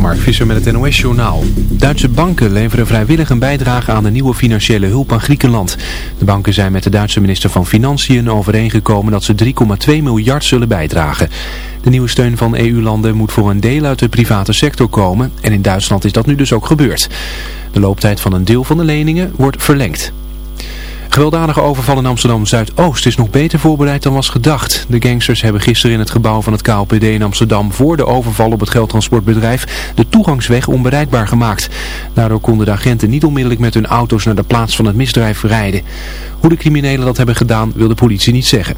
Mark Visser met het NOS Journaal. Duitse banken leveren vrijwillig een bijdrage aan de nieuwe financiële hulp aan Griekenland. De banken zijn met de Duitse minister van Financiën overeengekomen dat ze 3,2 miljard zullen bijdragen. De nieuwe steun van EU-landen moet voor een deel uit de private sector komen en in Duitsland is dat nu dus ook gebeurd. De looptijd van een deel van de leningen wordt verlengd. Gewelddadige overval in Amsterdam-Zuidoost is nog beter voorbereid dan was gedacht. De gangsters hebben gisteren in het gebouw van het KLPD in Amsterdam voor de overval op het geldtransportbedrijf de toegangsweg onbereikbaar gemaakt. Daardoor konden de agenten niet onmiddellijk met hun auto's naar de plaats van het misdrijf rijden. Hoe de criminelen dat hebben gedaan wil de politie niet zeggen.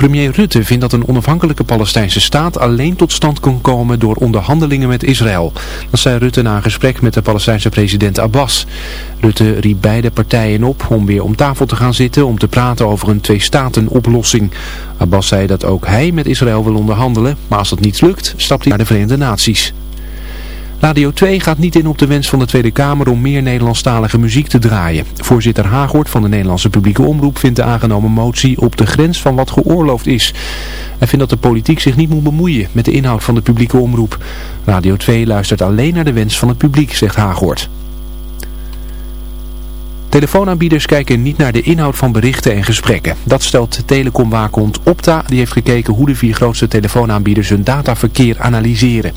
Premier Rutte vindt dat een onafhankelijke Palestijnse staat alleen tot stand kan komen door onderhandelingen met Israël. Dat zei Rutte na een gesprek met de Palestijnse president Abbas. Rutte riep beide partijen op om weer om tafel te gaan zitten om te praten over een twee-staten-oplossing. Abbas zei dat ook hij met Israël wil onderhandelen, maar als dat niet lukt, stapt hij naar de Verenigde Naties. Radio 2 gaat niet in op de wens van de Tweede Kamer om meer Nederlandstalige muziek te draaien. Voorzitter Hagort van de Nederlandse publieke omroep vindt de aangenomen motie op de grens van wat geoorloofd is. Hij vindt dat de politiek zich niet moet bemoeien met de inhoud van de publieke omroep. Radio 2 luistert alleen naar de wens van het publiek, zegt Hagort. Telefoonaanbieders kijken niet naar de inhoud van berichten en gesprekken. Dat stelt telecomwaakhond Opta. Die heeft gekeken hoe de vier grootste telefoonaanbieders hun dataverkeer analyseren.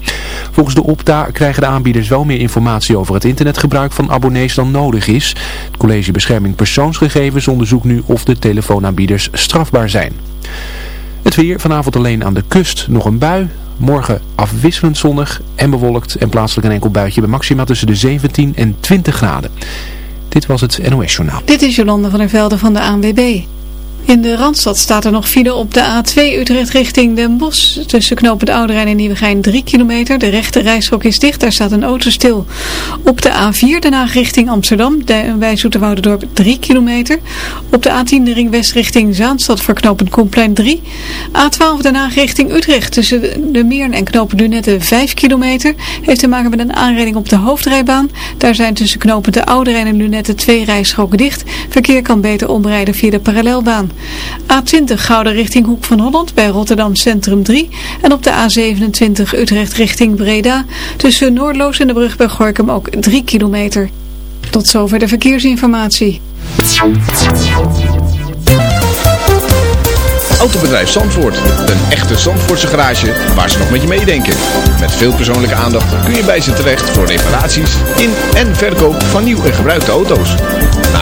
Volgens de Opta krijgen de aanbieders wel meer informatie over het internetgebruik van abonnees dan nodig is. Het College Bescherming Persoonsgegevens onderzoekt nu of de telefoonaanbieders strafbaar zijn. Het weer, vanavond alleen aan de kust nog een bui. Morgen afwisselend zonnig en bewolkt en plaatselijk een enkel buitje bij maxima tussen de 17 en 20 graden. Dit was het NOS Journaal. Dit is Jolande van der Velde van de ANWB. In de Randstad staat er nog file op de A2 Utrecht richting Den Bosch. Tussen knooppunt Ouderijn en Nieuwegein 3 kilometer. De rechte reishok is dicht, daar staat een auto stil. Op de A4 Den Haag richting Amsterdam, bij Zoeterwoudendorp 3 kilometer. Op de A10 de ring west richting Zaanstad voor knooppunt Komplein 3. A12 Den Haag richting Utrecht tussen de Meern en knooppunt Dunette 5 kilometer. Heeft te maken met een aanrijding op de hoofdrijbaan. Daar zijn tussen knooppunt de Ouderijn en Lunette twee rijstroken dicht. Verkeer kan beter omrijden via de parallelbaan. A20 Gouden richting Hoek van Holland bij Rotterdam Centrum 3. En op de A27 Utrecht richting Breda. Tussen Noordloos en de brug bij Gorkum ook 3 kilometer. Tot zover de verkeersinformatie. Autobedrijf Zandvoort. Een echte Zandvoortse garage waar ze nog met je meedenken. Met veel persoonlijke aandacht kun je bij ze terecht voor reparaties in en verkoop van nieuw en gebruikte auto's.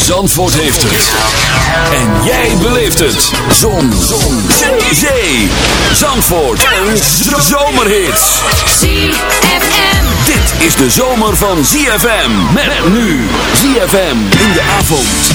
Zandvoort heeft het. En jij beleeft het. Zon. Zon. Zee. Zandvoort. En zomerhits. ZFM. Dit is de zomer van ZFM. Met nu. ZFM in de avond.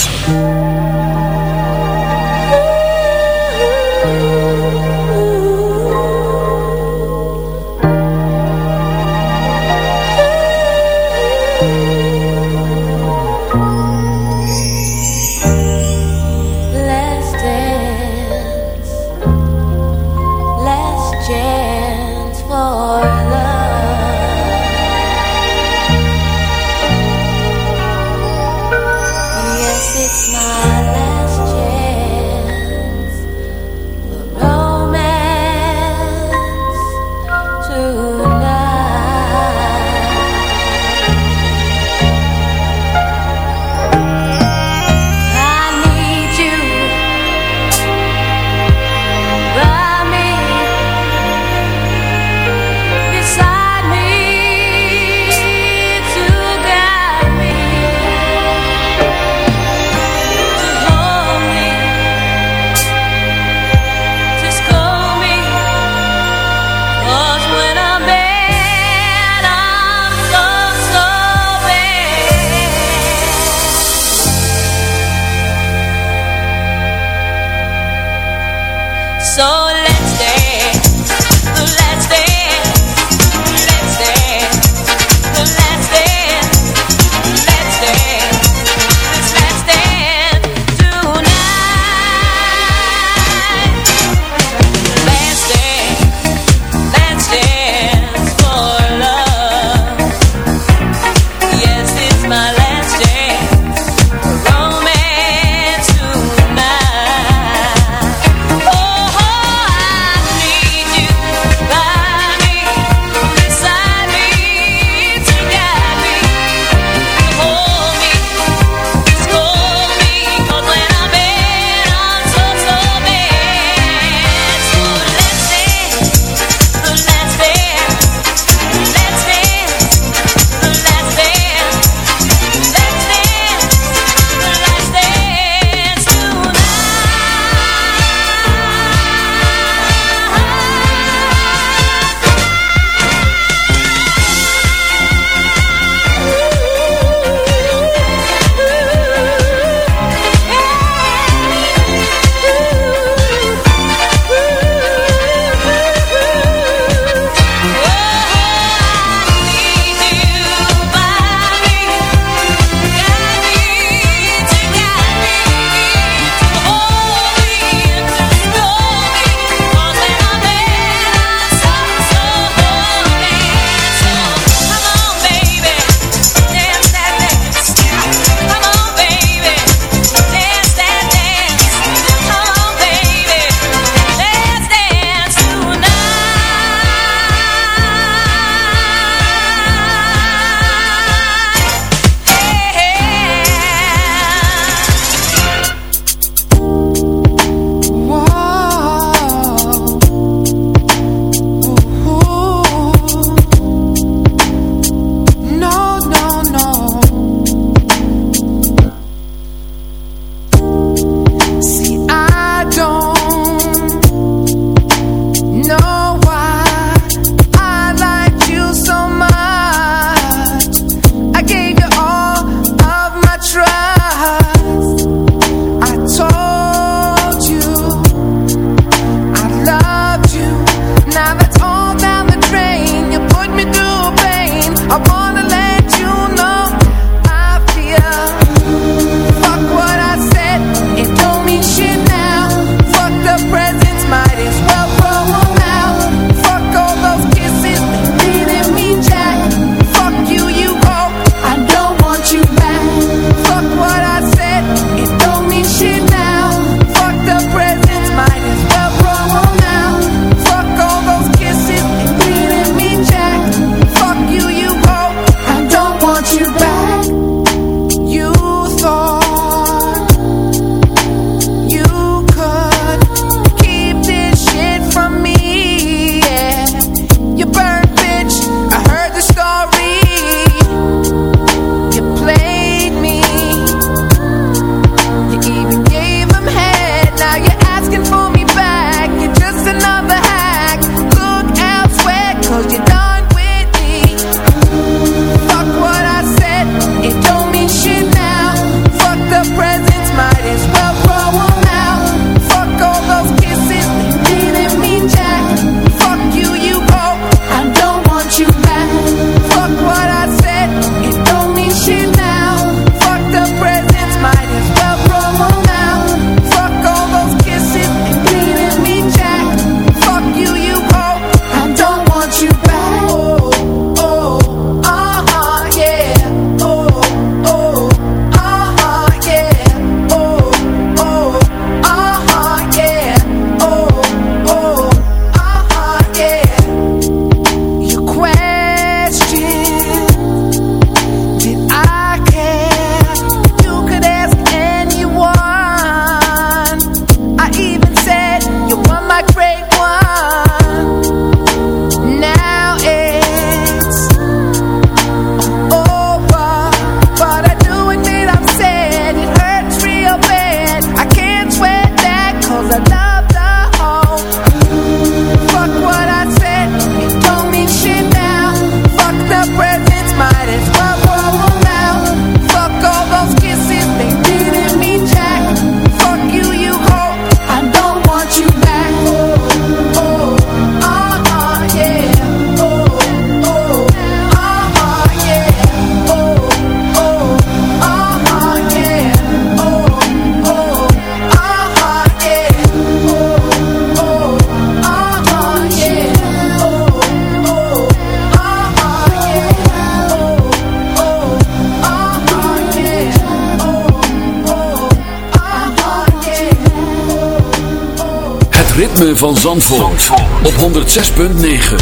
Van Zandvoort, op 106.9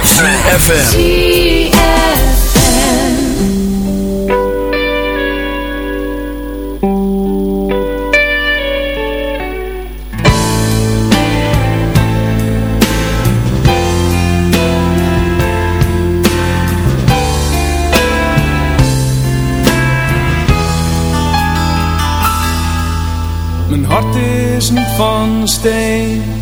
FM. Mijn hart is niet van steen,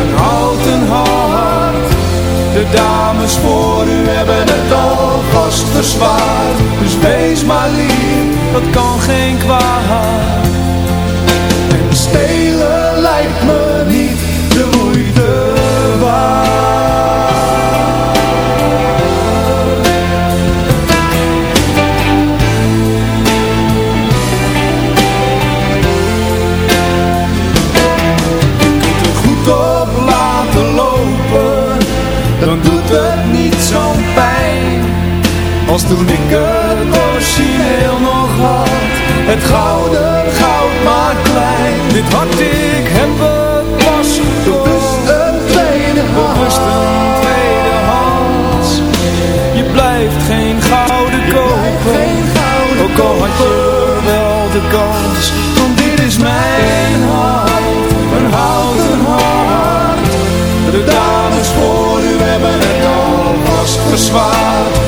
een hart. De dames voor u hebben het alvast verzwaard. Dus wees maar lief, dat kan geen kwaad. Als toen ik het origineel nog had. Het gouden goud maar klein. Dit hart ik heb het pas Bewust een tweede Bewust een tweede hand. Je blijft geen gouden kopen Ook al had je wel de kans Want dit is mijn hart. Een houten hart. De dames voor u hebben het alvast verzwaard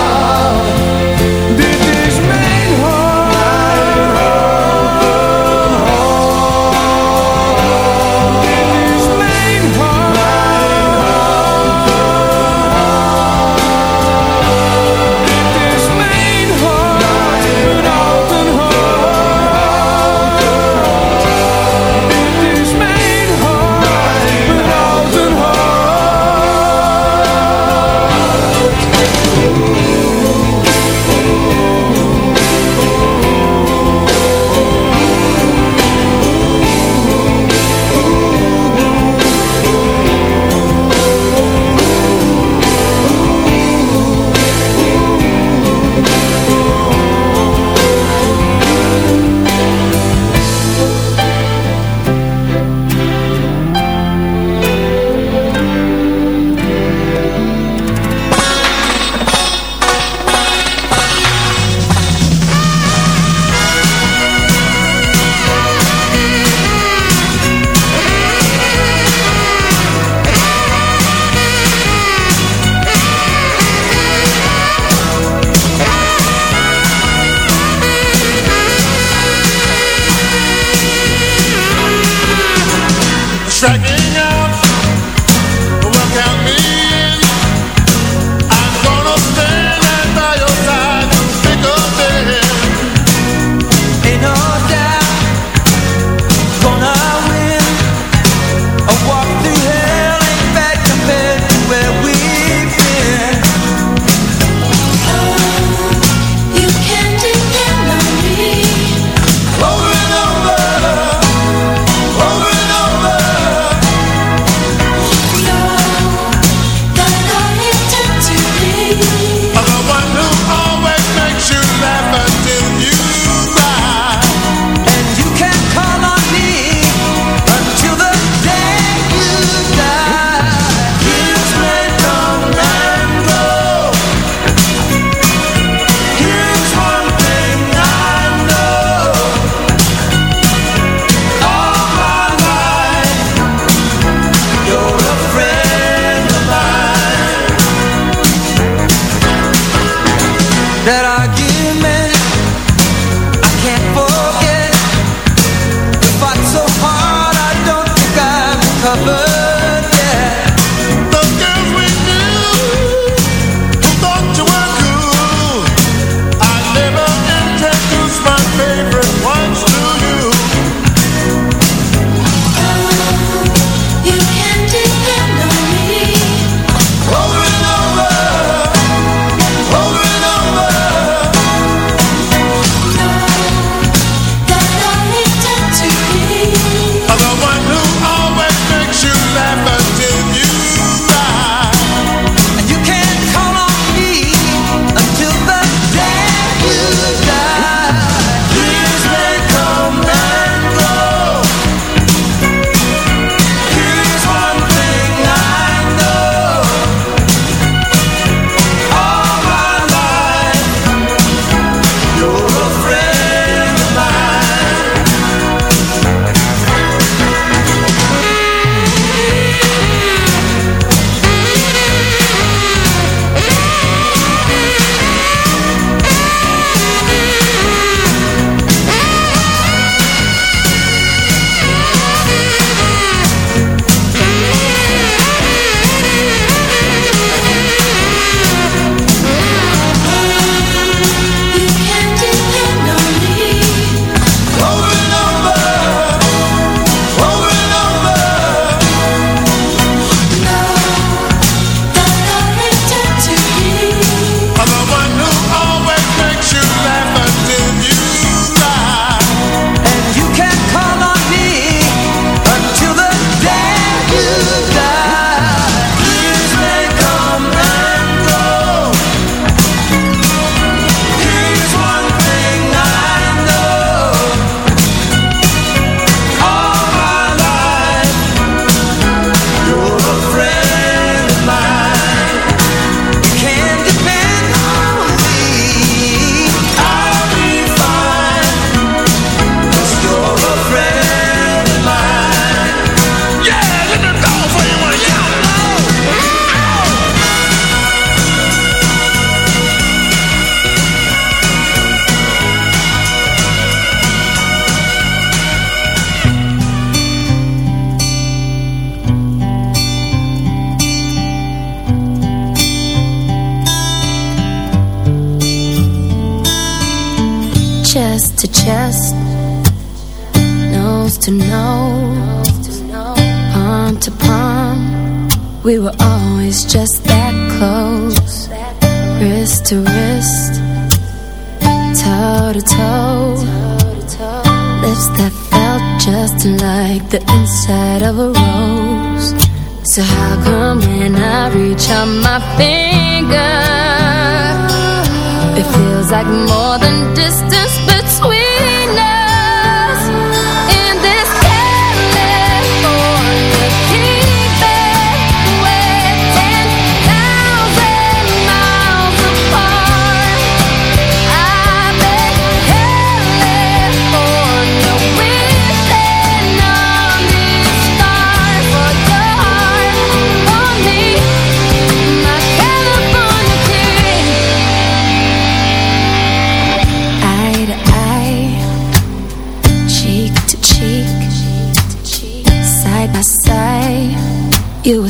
You were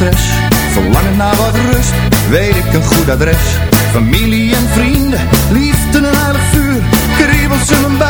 stress. Verlangen naar wat rust, weet ik een goed adres. Familie en vrienden, liefde en heilig vuur. Kriebels in mijn buik,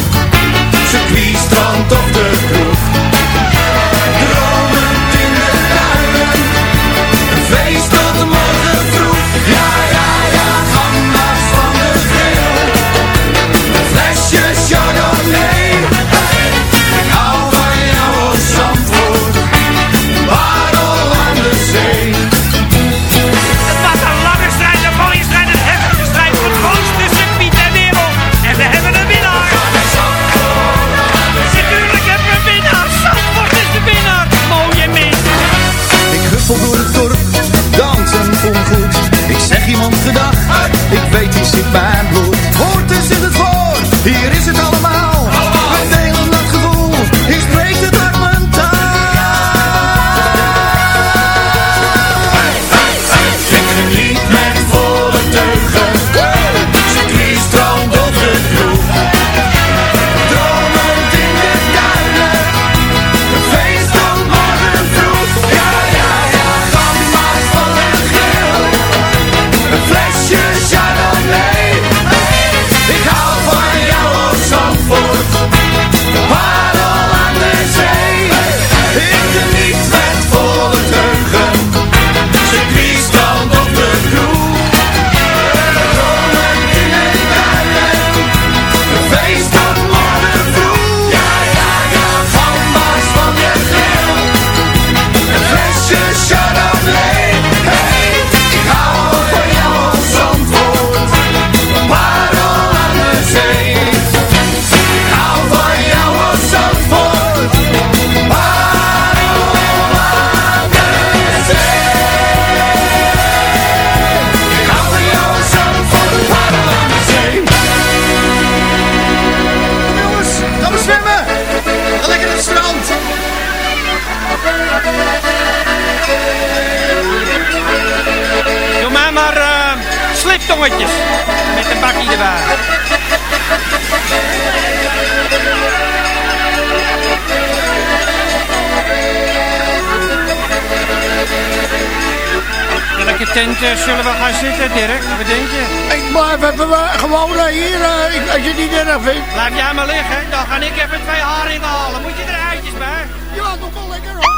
zullen we gaan zitten, Dirk? Wat denk je? Ik blijf even eh, gewoon eh, hier, eh, ik- als je het niet erg vindt. Blijf jij maar liggen, dan ga ik even twee haringen halen. Moet je er eitjes bij? Ja, nog wel lekker hoor.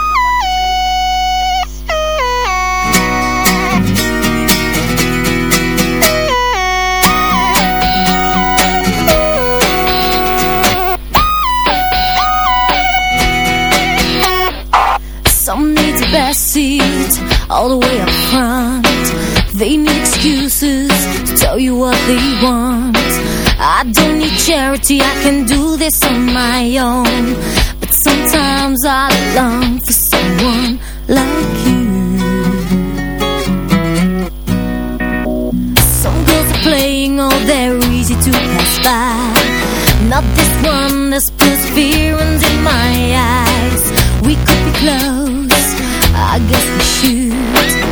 Some need the best seat all the way up front. They need excuses to tell you what they want. I don't need charity, I can do this on my own. But sometimes I long for someone like you. Some girls are playing, oh they're easy to pass by. Not this one that spills fear in my eyes. We could be close, I guess we should.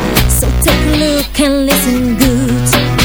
Take a look and listen good.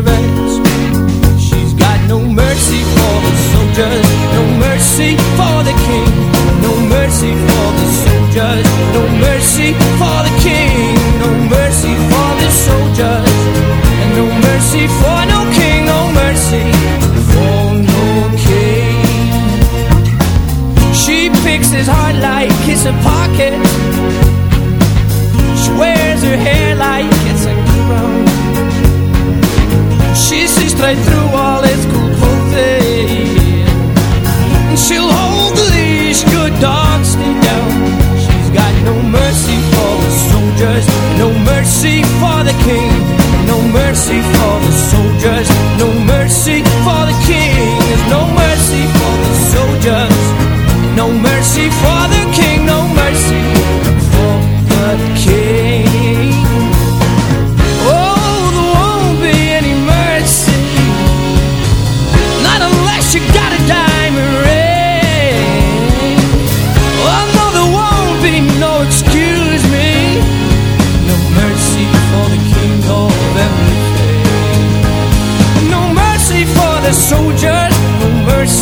Gervais. She's got no mercy for the soldiers, no mercy for the king, no mercy for the soldiers, no mercy for the king, no mercy for the soldiers, and no mercy for no king, no mercy for no king. She picks his heart like it's a straight through all its cool clothing. And she'll hold the leash, good dog, stay down. She's got no mercy for the soldiers, no mercy for the king. No mercy for the soldiers, no mercy for the king. There's no mercy for the soldiers, no mercy for the king, no mercy.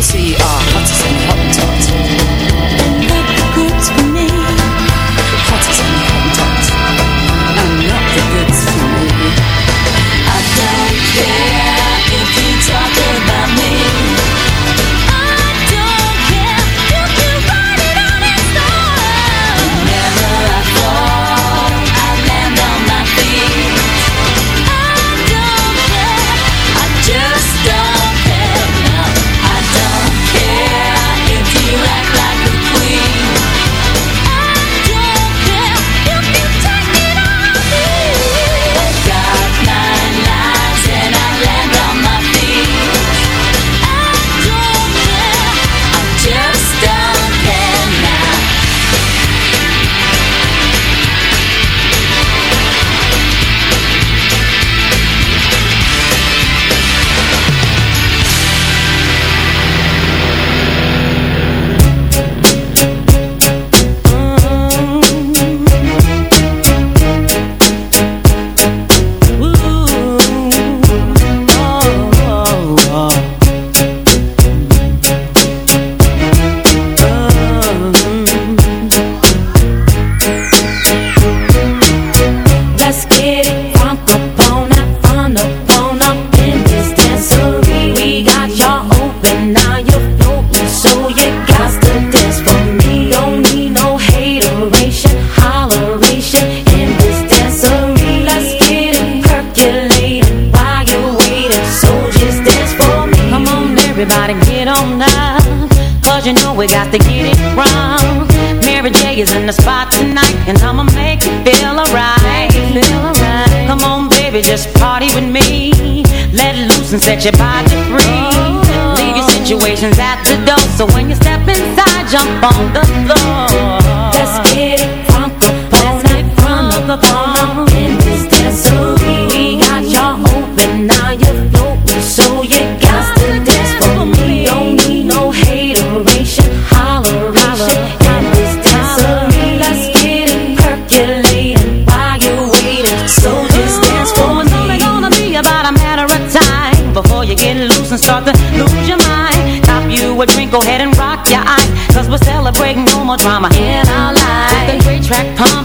see